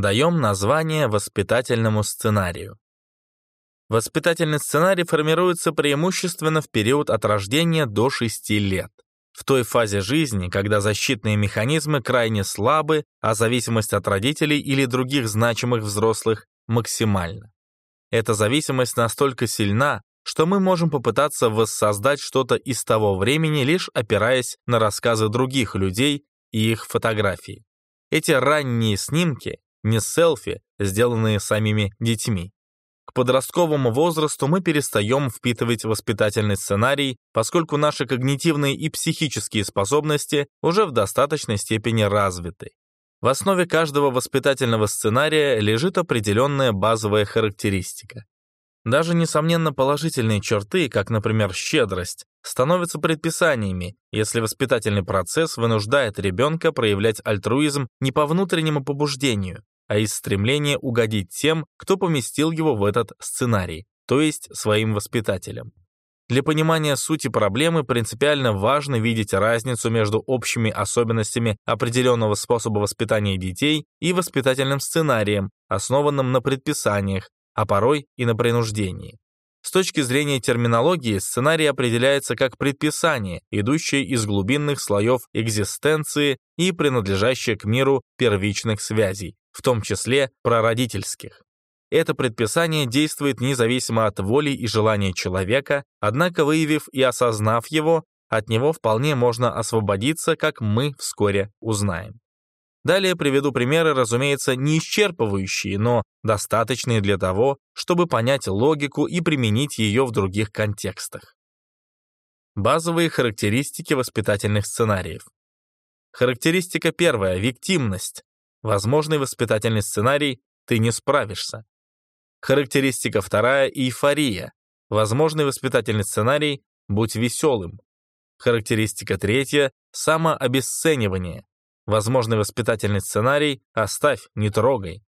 даем название воспитательному сценарию. Воспитательный сценарий формируется преимущественно в период от рождения до 6 лет. В той фазе жизни, когда защитные механизмы крайне слабы, а зависимость от родителей или других значимых взрослых максимальна. Эта зависимость настолько сильна, что мы можем попытаться воссоздать что-то из того времени, лишь опираясь на рассказы других людей и их фотографии. Эти ранние снимки не селфи, сделанные самими детьми. К подростковому возрасту мы перестаем впитывать воспитательный сценарий, поскольку наши когнитивные и психические способности уже в достаточной степени развиты. В основе каждого воспитательного сценария лежит определенная базовая характеристика. Даже, несомненно, положительные черты, как, например, щедрость, становятся предписаниями, если воспитательный процесс вынуждает ребенка проявлять альтруизм не по внутреннему побуждению, а из стремления угодить тем, кто поместил его в этот сценарий, то есть своим воспитателям. Для понимания сути проблемы принципиально важно видеть разницу между общими особенностями определенного способа воспитания детей и воспитательным сценарием, основанным на предписаниях, а порой и на принуждении. С точки зрения терминологии, сценарий определяется как предписание, идущее из глубинных слоев экзистенции и принадлежащее к миру первичных связей, в том числе прародительских. Это предписание действует независимо от воли и желания человека, однако выявив и осознав его, от него вполне можно освободиться, как мы вскоре узнаем. Далее приведу примеры, разумеется, не исчерпывающие, но достаточные для того, чтобы понять логику и применить ее в других контекстах. Базовые характеристики воспитательных сценариев. Характеристика первая – виктимность. Возможный воспитательный сценарий – ты не справишься. Характеристика вторая – эйфория. Возможный воспитательный сценарий – будь веселым. Характеристика третья – самообесценивание. Возможный воспитательный сценарий «Оставь, не трогай».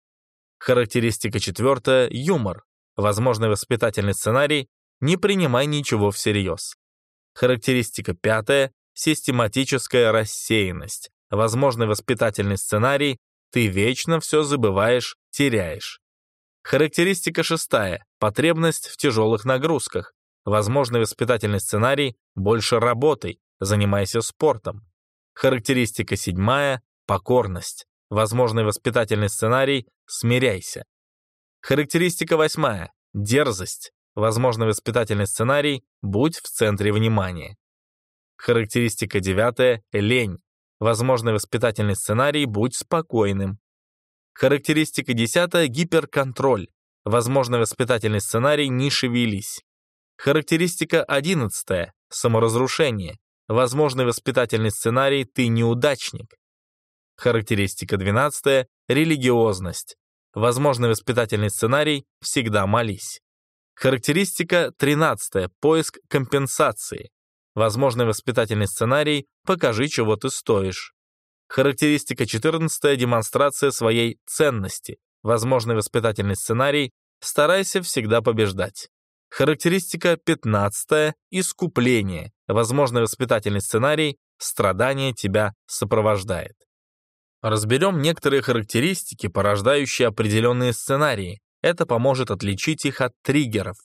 Характеристика четвертая – юмор. Возможный воспитательный сценарий «Не принимай ничего всерьез». Характеристика пятая – систематическая рассеянность. Возможный воспитательный сценарий «Ты вечно все забываешь, теряешь». Характеристика шестая – потребность в тяжелых нагрузках. Возможный воспитательный сценарий «Больше работай, занимайся спортом». Характеристика седьмая – покорность. Возможный воспитательный сценарий – смиряйся. Характеристика восьмая – дерзость. Возможный воспитательный сценарий – будь в центре внимания. Характеристика девятая – лень. Возможный воспитательный сценарий – будь спокойным. Характеристика десятая – гиперконтроль. Возможный воспитательный сценарий – не шевелись. Характеристика одиннадцатая – саморазрушение. Возможный воспитательный сценарий «ты неудачник». Характеристика 12. Религиозность. Возможный воспитательный сценарий «всегда молись». Характеристика 13. Поиск компенсации. Возможный воспитательный сценарий «покажи, чего ты стоишь». Характеристика 14. Демонстрация своей ценности. Возможный воспитательный сценарий «старайся всегда побеждать». Характеристика 15. Искупление. Возможный воспитательный сценарий «Страдание тебя сопровождает». Разберем некоторые характеристики, порождающие определенные сценарии. Это поможет отличить их от триггеров.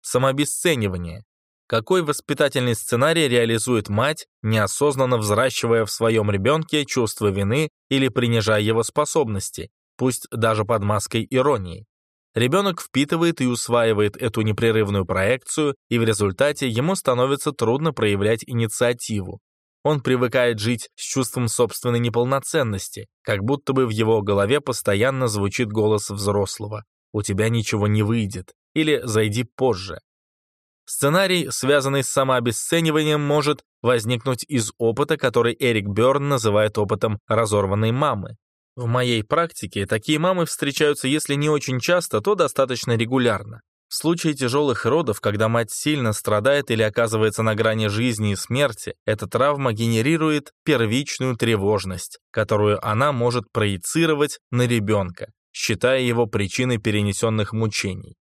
Самообесценивание. Какой воспитательный сценарий реализует мать, неосознанно взращивая в своем ребенке чувство вины или принижая его способности, пусть даже под маской иронии? Ребенок впитывает и усваивает эту непрерывную проекцию, и в результате ему становится трудно проявлять инициативу. Он привыкает жить с чувством собственной неполноценности, как будто бы в его голове постоянно звучит голос взрослого «У тебя ничего не выйдет» или «Зайди позже». Сценарий, связанный с самообесцениванием, может возникнуть из опыта, который Эрик Бёрн называет опытом разорванной мамы. В моей практике такие мамы встречаются, если не очень часто, то достаточно регулярно. В случае тяжелых родов, когда мать сильно страдает или оказывается на грани жизни и смерти, эта травма генерирует первичную тревожность, которую она может проецировать на ребенка, считая его причиной перенесенных мучений.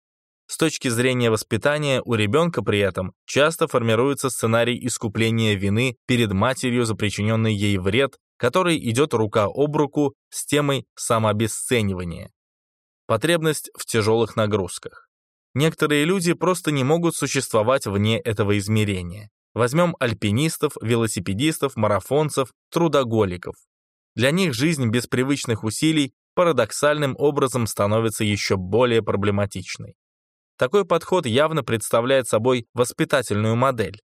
С точки зрения воспитания, у ребенка при этом часто формируется сценарий искупления вины перед матерью за причиненный ей вред который идет рука об руку с темой самообесценивания. Потребность в тяжелых нагрузках. Некоторые люди просто не могут существовать вне этого измерения. Возьмем альпинистов, велосипедистов, марафонцев, трудоголиков. Для них жизнь без привычных усилий парадоксальным образом становится еще более проблематичной. Такой подход явно представляет собой воспитательную модель.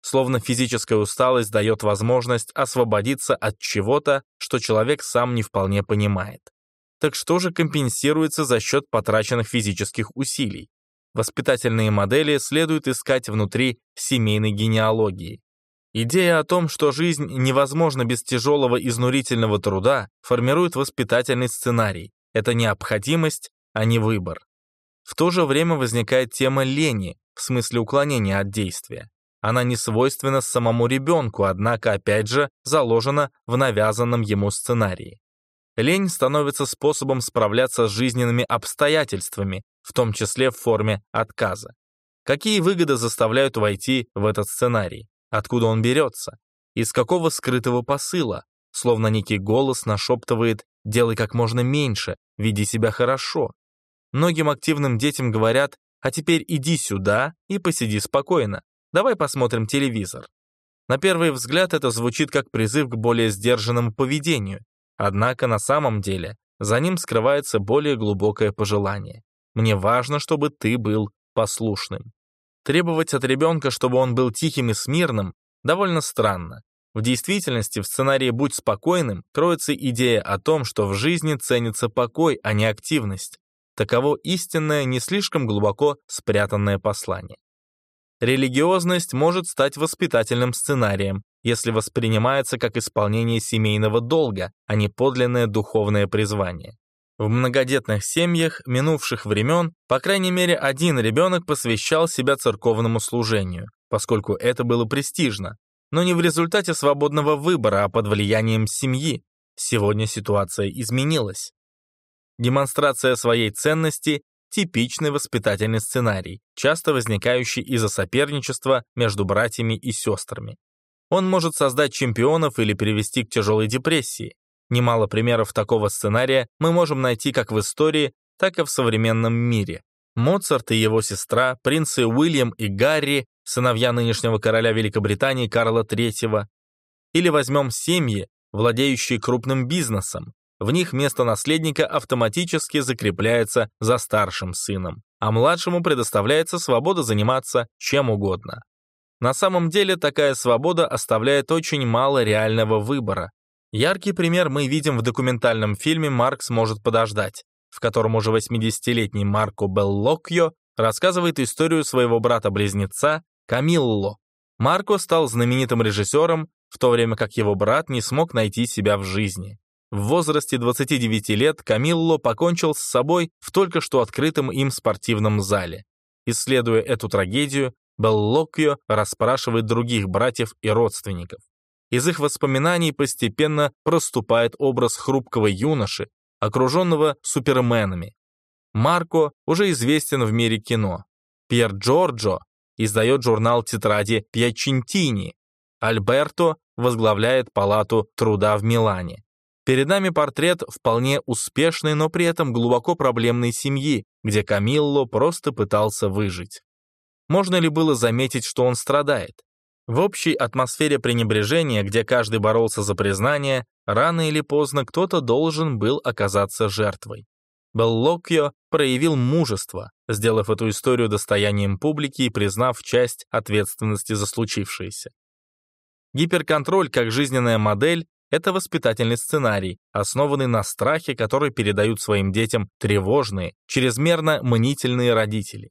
Словно физическая усталость дает возможность освободиться от чего-то, что человек сам не вполне понимает. Так что же компенсируется за счет потраченных физических усилий? Воспитательные модели следует искать внутри семейной генеалогии. Идея о том, что жизнь невозможна без тяжелого изнурительного труда, формирует воспитательный сценарий. Это необходимость, а не выбор. В то же время возникает тема лени, в смысле уклонения от действия. Она не свойственна самому ребенку, однако, опять же, заложена в навязанном ему сценарии. Лень становится способом справляться с жизненными обстоятельствами, в том числе в форме отказа. Какие выгоды заставляют войти в этот сценарий? Откуда он берется? Из какого скрытого посыла? Словно некий голос нашептывает «делай как можно меньше, веди себя хорошо». Многим активным детям говорят «а теперь иди сюда и посиди спокойно, давай посмотрим телевизор». На первый взгляд это звучит как призыв к более сдержанному поведению, однако на самом деле за ним скрывается более глубокое пожелание. Мне важно, чтобы ты был послушным. Требовать от ребенка, чтобы он был тихим и смирным, довольно странно. В действительности в сценарии «Будь спокойным» кроется идея о том, что в жизни ценится покой, а не активность. Таково истинное, не слишком глубоко спрятанное послание. Религиозность может стать воспитательным сценарием, если воспринимается как исполнение семейного долга, а не подлинное духовное призвание. В многодетных семьях минувших времен, по крайней мере, один ребенок посвящал себя церковному служению, поскольку это было престижно, но не в результате свободного выбора, а под влиянием семьи. Сегодня ситуация изменилась. Демонстрация своей ценности – типичный воспитательный сценарий, часто возникающий из-за соперничества между братьями и сестрами. Он может создать чемпионов или привести к тяжелой депрессии. Немало примеров такого сценария мы можем найти как в истории, так и в современном мире. Моцарт и его сестра, принцы Уильям и Гарри, сыновья нынешнего короля Великобритании Карла III. Или возьмем семьи, владеющие крупным бизнесом. В них место наследника автоматически закрепляется за старшим сыном, а младшему предоставляется свобода заниматься чем угодно. На самом деле такая свобода оставляет очень мало реального выбора, Яркий пример мы видим в документальном фильме «Маркс может подождать», в котором уже 80-летний Марко Беллокьо рассказывает историю своего брата-близнеца Камилло. Марко стал знаменитым режиссером, в то время как его брат не смог найти себя в жизни. В возрасте 29 лет Камилло покончил с собой в только что открытом им спортивном зале. Исследуя эту трагедию, Беллокьо расспрашивает других братьев и родственников. Из их воспоминаний постепенно проступает образ хрупкого юноши, окруженного суперменами. Марко уже известен в мире кино. Пьер Джорджо издает журнал тетради Пьячентини. Альберто возглавляет палату труда в Милане. Перед нами портрет вполне успешной, но при этом глубоко проблемной семьи, где Камилло просто пытался выжить. Можно ли было заметить, что он страдает? В общей атмосфере пренебрежения, где каждый боролся за признание, рано или поздно кто-то должен был оказаться жертвой. Беллокьо проявил мужество, сделав эту историю достоянием публики и признав часть ответственности за случившееся. Гиперконтроль как жизненная модель – это воспитательный сценарий, основанный на страхе, который передают своим детям тревожные, чрезмерно мнительные родители.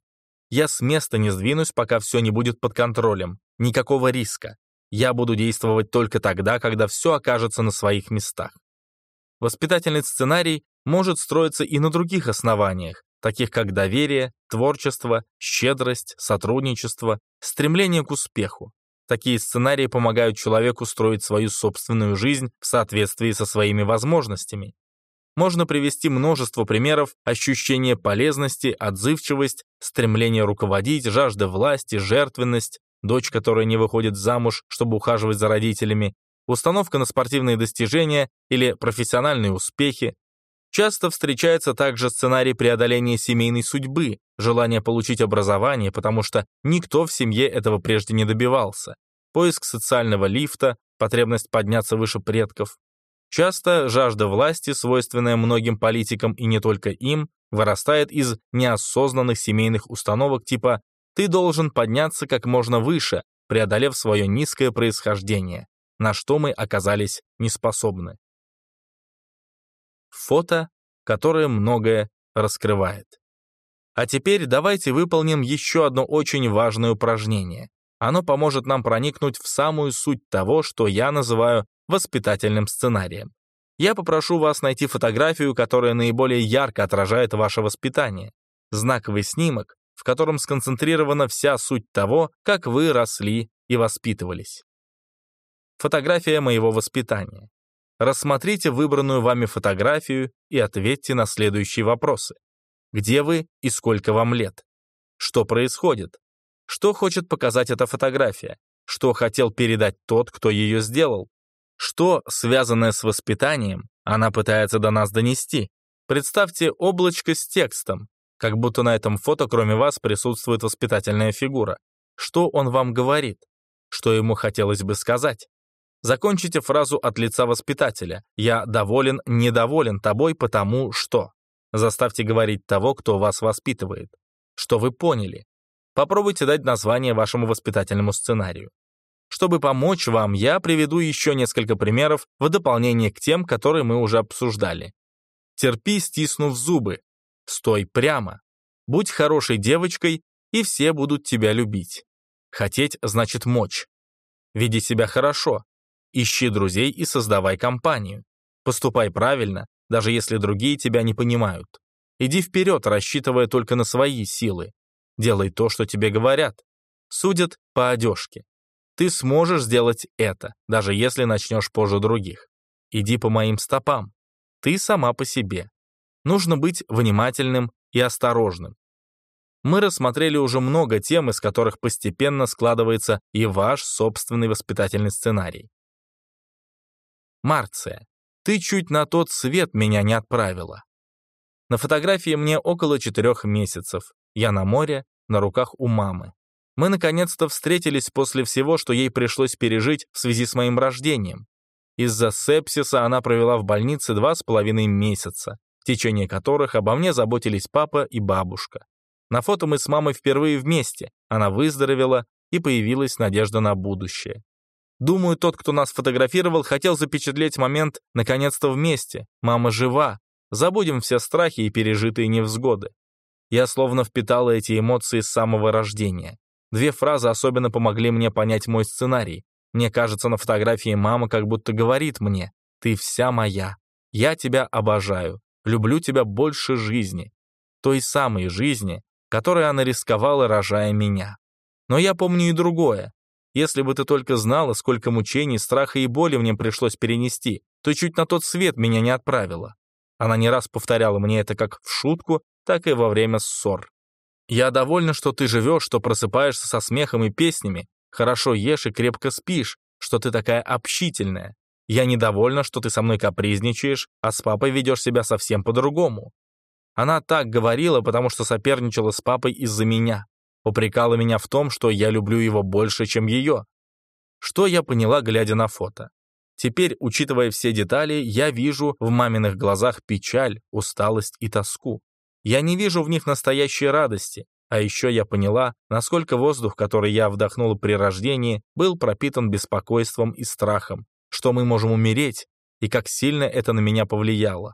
Я с места не сдвинусь, пока все не будет под контролем. Никакого риска. Я буду действовать только тогда, когда все окажется на своих местах. Воспитательный сценарий может строиться и на других основаниях, таких как доверие, творчество, щедрость, сотрудничество, стремление к успеху. Такие сценарии помогают человеку строить свою собственную жизнь в соответствии со своими возможностями, можно привести множество примеров ощущения полезности, отзывчивость, стремление руководить, жажда власти, жертвенность, дочь, которая не выходит замуж, чтобы ухаживать за родителями, установка на спортивные достижения или профессиональные успехи. Часто встречается также сценарий преодоления семейной судьбы, желание получить образование, потому что никто в семье этого прежде не добивался, поиск социального лифта, потребность подняться выше предков. Часто жажда власти, свойственная многим политикам и не только им, вырастает из неосознанных семейных установок типа «ты должен подняться как можно выше, преодолев свое низкое происхождение», на что мы оказались неспособны. Фото, которое многое раскрывает. А теперь давайте выполним еще одно очень важное упражнение. Оно поможет нам проникнуть в самую суть того, что я называю воспитательным сценарием. Я попрошу вас найти фотографию, которая наиболее ярко отражает ваше воспитание. Знаковый снимок, в котором сконцентрирована вся суть того, как вы росли и воспитывались. Фотография моего воспитания. Рассмотрите выбранную вами фотографию и ответьте на следующие вопросы. Где вы и сколько вам лет? Что происходит? Что хочет показать эта фотография? Что хотел передать тот, кто ее сделал? Что, связанное с воспитанием, она пытается до нас донести? Представьте облачко с текстом, как будто на этом фото кроме вас присутствует воспитательная фигура. Что он вам говорит? Что ему хотелось бы сказать? Закончите фразу от лица воспитателя «Я доволен, недоволен тобой, потому что». Заставьте говорить того, кто вас воспитывает. Что вы поняли? Попробуйте дать название вашему воспитательному сценарию. Чтобы помочь вам, я приведу еще несколько примеров в дополнение к тем, которые мы уже обсуждали. Терпи, стиснув зубы. Стой прямо. Будь хорошей девочкой, и все будут тебя любить. Хотеть значит мочь. Веди себя хорошо. Ищи друзей и создавай компанию. Поступай правильно, даже если другие тебя не понимают. Иди вперед, рассчитывая только на свои силы. Делай то, что тебе говорят. Судят по одежке. Ты сможешь сделать это, даже если начнешь позже других. Иди по моим стопам. Ты сама по себе. Нужно быть внимательным и осторожным. Мы рассмотрели уже много тем, из которых постепенно складывается и ваш собственный воспитательный сценарий. Марция, ты чуть на тот свет меня не отправила. На фотографии мне около четырех месяцев. Я на море, на руках у мамы. Мы наконец-то встретились после всего, что ей пришлось пережить в связи с моим рождением. Из-за сепсиса она провела в больнице два с половиной месяца, в течение которых обо мне заботились папа и бабушка. На фото мы с мамой впервые вместе, она выздоровела, и появилась надежда на будущее. Думаю, тот, кто нас фотографировал, хотел запечатлеть момент наконец-то вместе. Мама жива. Забудем все страхи и пережитые невзгоды. Я словно впитала эти эмоции с самого рождения. Две фразы особенно помогли мне понять мой сценарий. Мне кажется, на фотографии мама как будто говорит мне «Ты вся моя. Я тебя обожаю. Люблю тебя больше жизни». Той самой жизни, которой она рисковала, рожая меня. Но я помню и другое. Если бы ты только знала, сколько мучений, страха и боли мне пришлось перенести, то чуть на тот свет меня не отправила. Она не раз повторяла мне это как в шутку, так и во время ссор. Я довольна, что ты живешь, что просыпаешься со смехом и песнями, хорошо ешь и крепко спишь, что ты такая общительная. Я недовольна, что ты со мной капризничаешь, а с папой ведешь себя совсем по-другому. Она так говорила, потому что соперничала с папой из-за меня. Упрекала меня в том, что я люблю его больше, чем ее. Что я поняла, глядя на фото? Теперь, учитывая все детали, я вижу в маминых глазах печаль, усталость и тоску. Я не вижу в них настоящей радости, а еще я поняла, насколько воздух, который я вдохнула при рождении, был пропитан беспокойством и страхом, что мы можем умереть, и как сильно это на меня повлияло.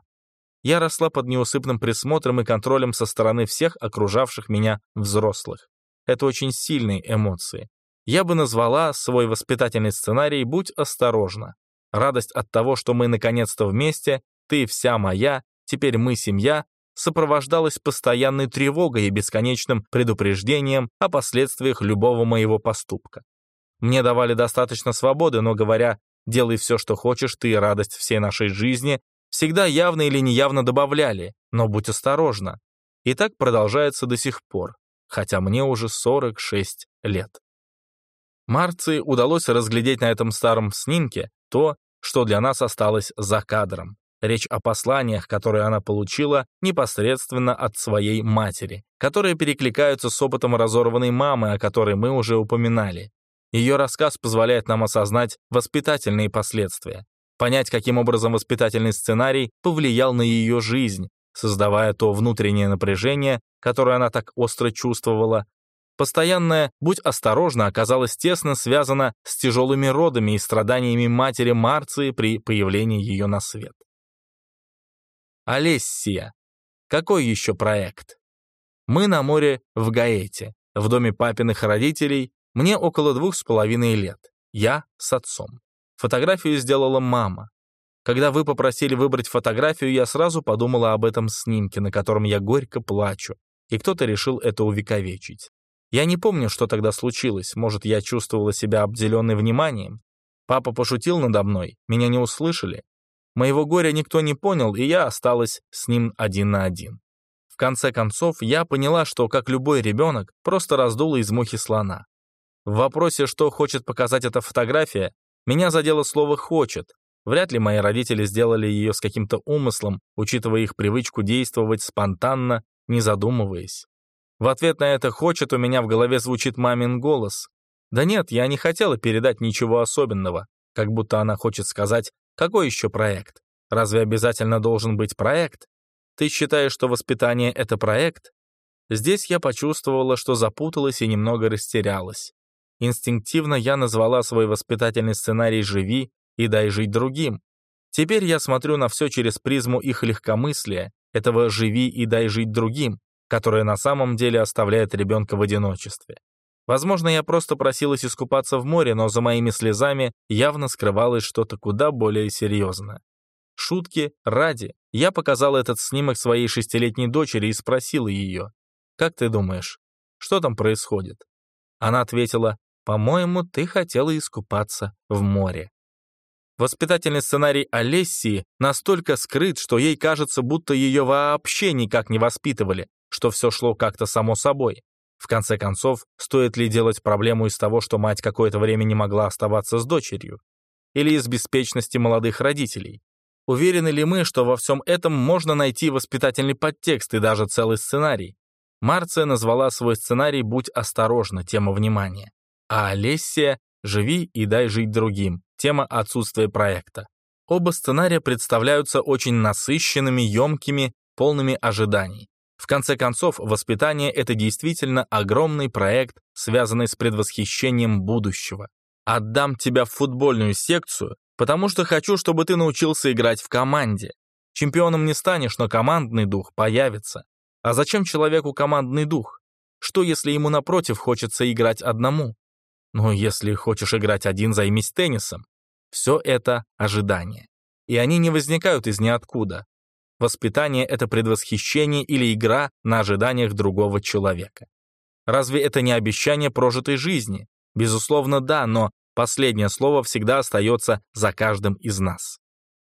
Я росла под неусыпным присмотром и контролем со стороны всех окружавших меня взрослых. Это очень сильные эмоции. Я бы назвала свой воспитательный сценарий «Будь осторожна». Радость от того, что мы наконец-то вместе, ты вся моя, теперь мы семья, сопровождалась постоянной тревогой и бесконечным предупреждением о последствиях любого моего поступка. Мне давали достаточно свободы, но говоря «делай все, что хочешь, ты радость всей нашей жизни», всегда явно или неявно добавляли, но будь осторожна. И так продолжается до сих пор, хотя мне уже 46 лет. Марции удалось разглядеть на этом старом снимке то, что для нас осталось за кадром. Речь о посланиях, которые она получила непосредственно от своей матери, которые перекликаются с опытом разорванной мамы, о которой мы уже упоминали. Ее рассказ позволяет нам осознать воспитательные последствия, понять, каким образом воспитательный сценарий повлиял на ее жизнь, создавая то внутреннее напряжение, которое она так остро чувствовала. Постоянное «будь осторожна» оказалось тесно связано с тяжелыми родами и страданиями матери Марции при появлении ее на свет. Олессия. Какой еще проект? Мы на море в Гаэте, в доме папиных родителей, мне около двух с половиной лет. Я с отцом. Фотографию сделала мама. Когда вы попросили выбрать фотографию, я сразу подумала об этом снимке, на котором я горько плачу, и кто-то решил это увековечить. Я не помню, что тогда случилось, может, я чувствовала себя обделенной вниманием. Папа пошутил надо мной, меня не услышали. Моего горя никто не понял, и я осталась с ним один на один. В конце концов, я поняла, что, как любой ребенок, просто раздула из мухи слона. В вопросе, что хочет показать эта фотография, меня задело слово «хочет». Вряд ли мои родители сделали ее с каким-то умыслом, учитывая их привычку действовать спонтанно, не задумываясь. В ответ на это «хочет» у меня в голове звучит мамин голос. Да нет, я не хотела передать ничего особенного, как будто она хочет сказать «какой еще проект? Разве обязательно должен быть проект? Ты считаешь, что воспитание — это проект?» Здесь я почувствовала, что запуталась и немного растерялась. Инстинктивно я назвала свой воспитательный сценарий «Живи и дай жить другим». Теперь я смотрю на все через призму их легкомыслия, этого «живи и дай жить другим», которое на самом деле оставляет ребенка в одиночестве. Возможно, я просто просилась искупаться в море, но за моими слезами явно скрывалось что-то куда более серьезное. Шутки ради. Я показала этот снимок своей шестилетней дочери и спросила ее, «Как ты думаешь, что там происходит?» Она ответила, «По-моему, ты хотела искупаться в море». Воспитательный сценарий Олессии настолько скрыт, что ей кажется, будто ее вообще никак не воспитывали, что все шло как-то само собой. В конце концов, стоит ли делать проблему из того, что мать какое-то время не могла оставаться с дочерью? Или из беспечности молодых родителей? Уверены ли мы, что во всем этом можно найти воспитательный подтекст и даже целый сценарий? Марция назвала свой сценарий «Будь осторожна» тема внимания а Олессия «Живи и дай жить другим» тема отсутствия проекта. Оба сценария представляются очень насыщенными, емкими, полными ожиданий. В конце концов, воспитание — это действительно огромный проект, связанный с предвосхищением будущего. Отдам тебя в футбольную секцию, потому что хочу, чтобы ты научился играть в команде. Чемпионом не станешь, но командный дух появится. А зачем человеку командный дух? Что, если ему напротив хочется играть одному? Но если хочешь играть один, займись теннисом. Все это ожидания. И они не возникают из ниоткуда. Воспитание — это предвосхищение или игра на ожиданиях другого человека. Разве это не обещание прожитой жизни? Безусловно, да, но последнее слово всегда остается за каждым из нас.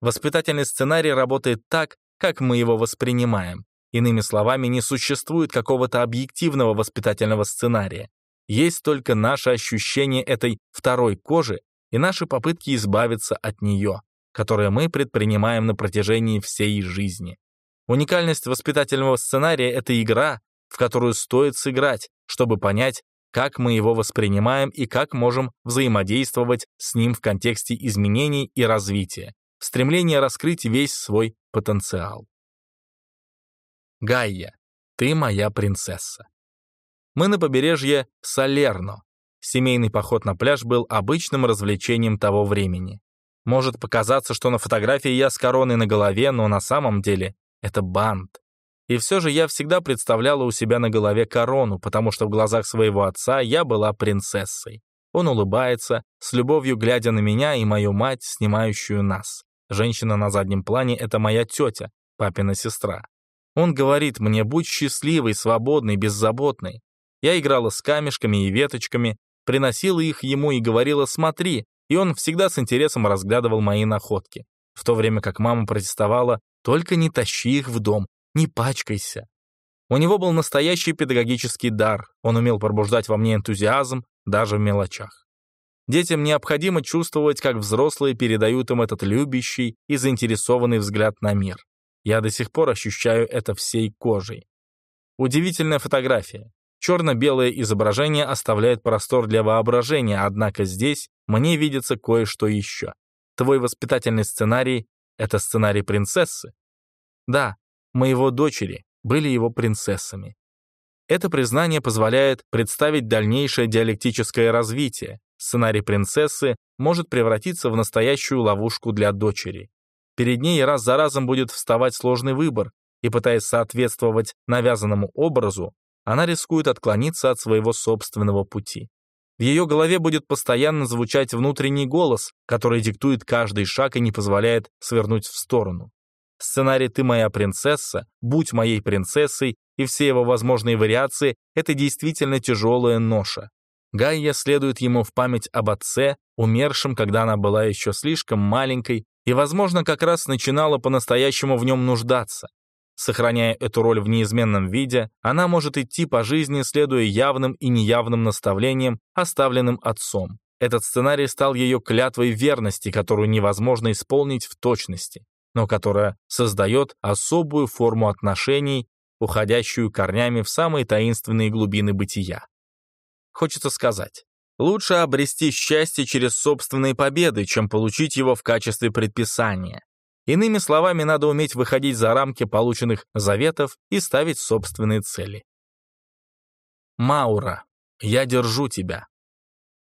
Воспитательный сценарий работает так, как мы его воспринимаем. Иными словами, не существует какого-то объективного воспитательного сценария. Есть только наше ощущение этой второй кожи и наши попытки избавиться от нее, которые мы предпринимаем на протяжении всей жизни. Уникальность воспитательного сценария — это игра, в которую стоит сыграть, чтобы понять, как мы его воспринимаем и как можем взаимодействовать с ним в контексте изменений и развития, в стремлении раскрыть весь свой потенциал. Гайя, ты моя принцесса. Мы на побережье Салерно. Семейный поход на пляж был обычным развлечением того времени. Может показаться, что на фотографии я с короной на голове, но на самом деле это бант. И все же я всегда представляла у себя на голове корону, потому что в глазах своего отца я была принцессой. Он улыбается, с любовью глядя на меня и мою мать, снимающую нас. Женщина на заднем плане — это моя тетя, папина сестра. Он говорит мне, будь счастливой, свободной, беззаботной. Я играла с камешками и веточками, приносила их ему и говорила «смотри», и он всегда с интересом разглядывал мои находки, в то время как мама протестовала «только не тащи их в дом, не пачкайся». У него был настоящий педагогический дар, он умел пробуждать во мне энтузиазм даже в мелочах. Детям необходимо чувствовать, как взрослые передают им этот любящий и заинтересованный взгляд на мир. Я до сих пор ощущаю это всей кожей. Удивительная фотография. Черно-белое изображение оставляет простор для воображения, однако здесь мне видится кое-что еще. Твой воспитательный сценарий — это сценарий принцессы? Да, моего дочери были его принцессами. Это признание позволяет представить дальнейшее диалектическое развитие. Сценарий принцессы может превратиться в настоящую ловушку для дочери. Перед ней раз за разом будет вставать сложный выбор, и пытаясь соответствовать навязанному образу, она рискует отклониться от своего собственного пути. В ее голове будет постоянно звучать внутренний голос, который диктует каждый шаг и не позволяет свернуть в сторону. Сценарий «Ты моя принцесса», «Будь моей принцессой» и все его возможные вариации — это действительно тяжелая ноша. Гайя следует ему в память об отце, умершем, когда она была еще слишком маленькой и, возможно, как раз начинала по-настоящему в нем нуждаться. Сохраняя эту роль в неизменном виде, она может идти по жизни, следуя явным и неявным наставлениям, оставленным отцом. Этот сценарий стал ее клятвой верности, которую невозможно исполнить в точности, но которая создает особую форму отношений, уходящую корнями в самые таинственные глубины бытия. Хочется сказать, лучше обрести счастье через собственные победы, чем получить его в качестве предписания. Иными словами, надо уметь выходить за рамки полученных заветов и ставить собственные цели. Маура, я держу тебя.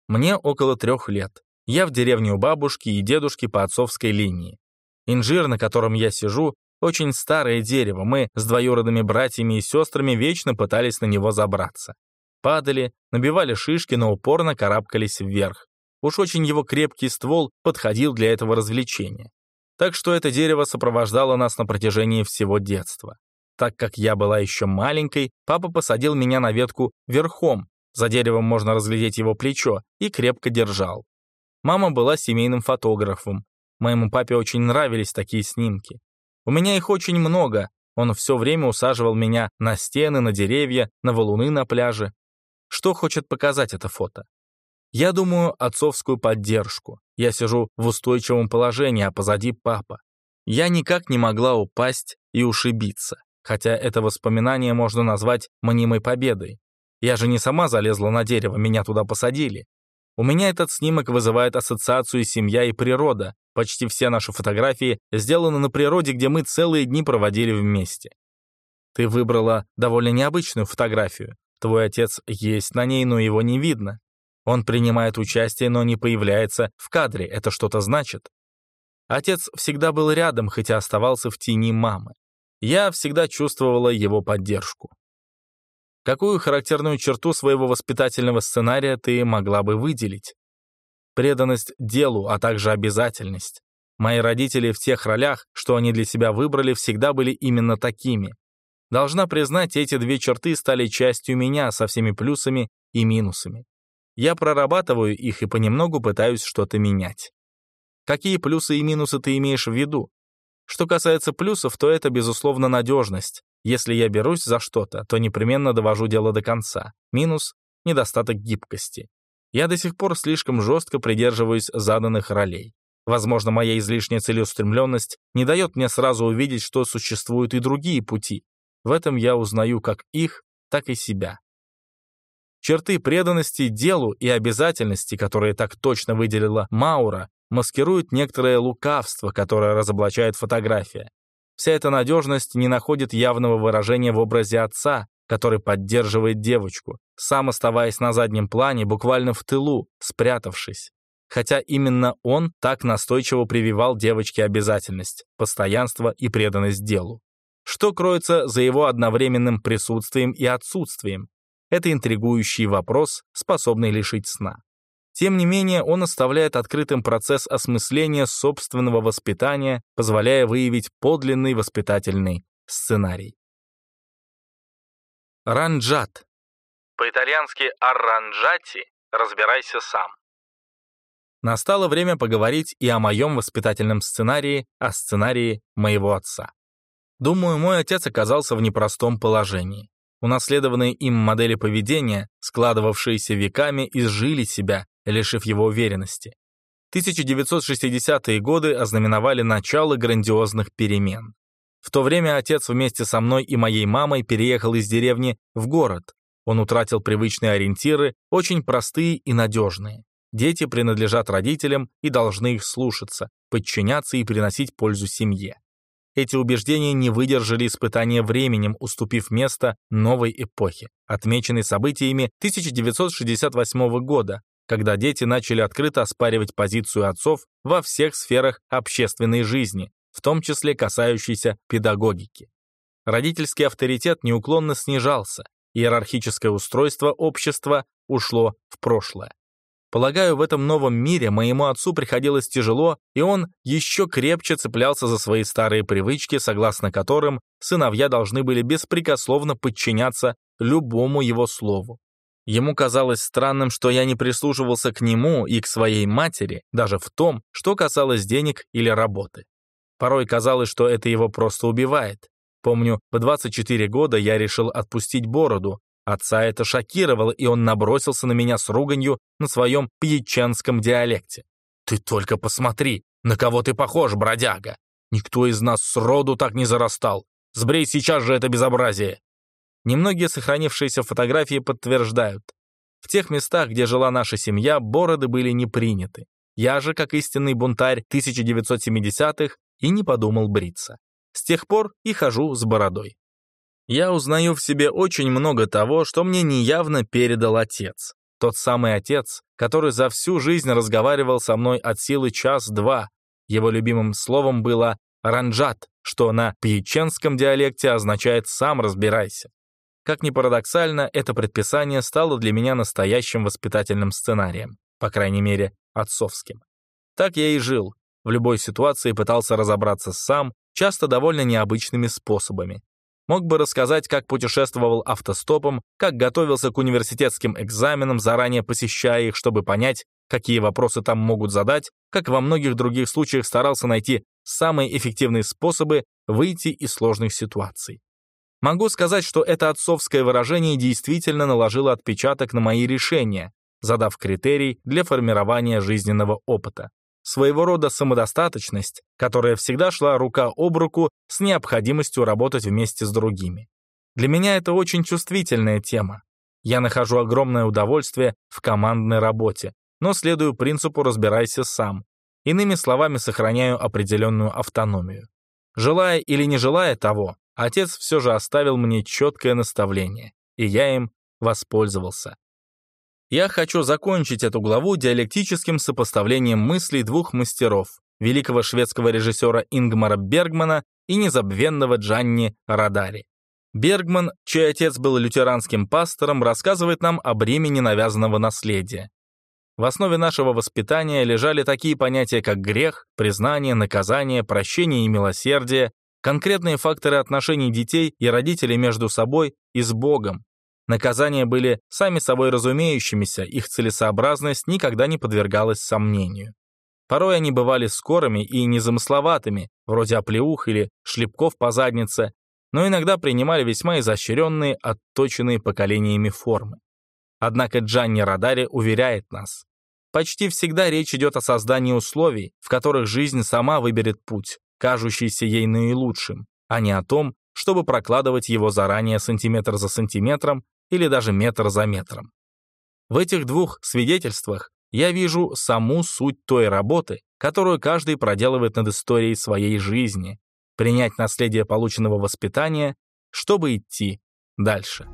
Мне около трех лет. Я в деревне у бабушки и дедушки по отцовской линии. Инжир, на котором я сижу, очень старое дерево. Мы с двоюродными братьями и сестрами вечно пытались на него забраться. Падали, набивали шишки, но упорно карабкались вверх. Уж очень его крепкий ствол подходил для этого развлечения. Так что это дерево сопровождало нас на протяжении всего детства. Так как я была еще маленькой, папа посадил меня на ветку верхом, за деревом можно разглядеть его плечо, и крепко держал. Мама была семейным фотографом. Моему папе очень нравились такие снимки. У меня их очень много. Он все время усаживал меня на стены, на деревья, на валуны на пляже. Что хочет показать это фото? Я думаю отцовскую поддержку. Я сижу в устойчивом положении, а позади папа. Я никак не могла упасть и ушибиться, хотя это воспоминание можно назвать мнимой победой. Я же не сама залезла на дерево, меня туда посадили. У меня этот снимок вызывает ассоциацию семья и природа. Почти все наши фотографии сделаны на природе, где мы целые дни проводили вместе. Ты выбрала довольно необычную фотографию. Твой отец есть на ней, но его не видно. Он принимает участие, но не появляется в кадре. Это что-то значит. Отец всегда был рядом, хотя оставался в тени мамы. Я всегда чувствовала его поддержку. Какую характерную черту своего воспитательного сценария ты могла бы выделить? Преданность делу, а также обязательность. Мои родители в тех ролях, что они для себя выбрали, всегда были именно такими. Должна признать, эти две черты стали частью меня со всеми плюсами и минусами. Я прорабатываю их и понемногу пытаюсь что-то менять. Какие плюсы и минусы ты имеешь в виду? Что касается плюсов, то это, безусловно, надежность. Если я берусь за что-то, то непременно довожу дело до конца. Минус — недостаток гибкости. Я до сих пор слишком жестко придерживаюсь заданных ролей. Возможно, моя излишняя целеустремленность не дает мне сразу увидеть, что существуют и другие пути. В этом я узнаю как их, так и себя. Черты преданности делу и обязательности, которые так точно выделила Маура, маскируют некоторое лукавство, которое разоблачает фотография. Вся эта надежность не находит явного выражения в образе отца, который поддерживает девочку, сам оставаясь на заднем плане, буквально в тылу, спрятавшись. Хотя именно он так настойчиво прививал девочке обязательность, постоянство и преданность делу. Что кроется за его одновременным присутствием и отсутствием? Это интригующий вопрос, способный лишить сна. Тем не менее, он оставляет открытым процесс осмысления собственного воспитания, позволяя выявить подлинный воспитательный сценарий. Ранджат. По-итальянски «арранджати» разбирайся сам. Настало время поговорить и о моем воспитательном сценарии, о сценарии моего отца. Думаю, мой отец оказался в непростом положении. Унаследованные им модели поведения, складывавшиеся веками, изжили себя, лишив его уверенности. 1960-е годы ознаменовали начало грандиозных перемен. В то время отец вместе со мной и моей мамой переехал из деревни в город. Он утратил привычные ориентиры, очень простые и надежные. Дети принадлежат родителям и должны их слушаться, подчиняться и приносить пользу семье. Эти убеждения не выдержали испытания временем, уступив место новой эпохе, отмеченной событиями 1968 года, когда дети начали открыто оспаривать позицию отцов во всех сферах общественной жизни, в том числе касающейся педагогики. Родительский авторитет неуклонно снижался, иерархическое устройство общества ушло в прошлое. Полагаю, в этом новом мире моему отцу приходилось тяжело, и он еще крепче цеплялся за свои старые привычки, согласно которым сыновья должны были беспрекословно подчиняться любому его слову. Ему казалось странным, что я не прислушивался к нему и к своей матери, даже в том, что касалось денег или работы. Порой казалось, что это его просто убивает. Помню, в 24 года я решил отпустить бороду. Отца это шокировало, и он набросился на меня с руганью на своем пьяченском диалекте. «Ты только посмотри, на кого ты похож, бродяга! Никто из нас сроду так не зарастал! Сбрей сейчас же это безобразие!» Немногие сохранившиеся фотографии подтверждают. В тех местах, где жила наша семья, бороды были не приняты. Я же, как истинный бунтарь 1970-х, и не подумал бриться. С тех пор и хожу с бородой. Я узнаю в себе очень много того, что мне неявно передал отец. Тот самый отец, который за всю жизнь разговаривал со мной от силы час-два. Его любимым словом было «ранджат», что на пьяченском диалекте означает «сам разбирайся». Как ни парадоксально, это предписание стало для меня настоящим воспитательным сценарием, по крайней мере, отцовским. Так я и жил, в любой ситуации пытался разобраться сам, часто довольно необычными способами. Мог бы рассказать, как путешествовал автостопом, как готовился к университетским экзаменам, заранее посещая их, чтобы понять, какие вопросы там могут задать, как во многих других случаях старался найти самые эффективные способы выйти из сложных ситуаций. Могу сказать, что это отцовское выражение действительно наложило отпечаток на мои решения, задав критерий для формирования жизненного опыта. Своего рода самодостаточность, которая всегда шла рука об руку с необходимостью работать вместе с другими. Для меня это очень чувствительная тема. Я нахожу огромное удовольствие в командной работе, но следую принципу «разбирайся сам». Иными словами, сохраняю определенную автономию. Желая или не желая того, отец все же оставил мне четкое наставление, и я им воспользовался. Я хочу закончить эту главу диалектическим сопоставлением мыслей двух мастеров, великого шведского режиссера Ингмара Бергмана и незабвенного Джанни Радари. Бергман, чей отец был лютеранским пастором, рассказывает нам о бремени навязанного наследия. В основе нашего воспитания лежали такие понятия, как грех, признание, наказание, прощение и милосердие, конкретные факторы отношений детей и родителей между собой и с Богом. Наказания были сами собой разумеющимися, их целесообразность никогда не подвергалась сомнению. Порой они бывали скорыми и незамысловатыми, вроде оплеух или шлепков по заднице, но иногда принимали весьма изощренные, отточенные поколениями формы. Однако Джанни Радари уверяет нас, почти всегда речь идет о создании условий, в которых жизнь сама выберет путь, кажущийся ей наилучшим, а не о том, чтобы прокладывать его заранее сантиметр за сантиметром или даже метр за метром. В этих двух свидетельствах я вижу саму суть той работы, которую каждый проделывает над историей своей жизни, принять наследие полученного воспитания, чтобы идти дальше.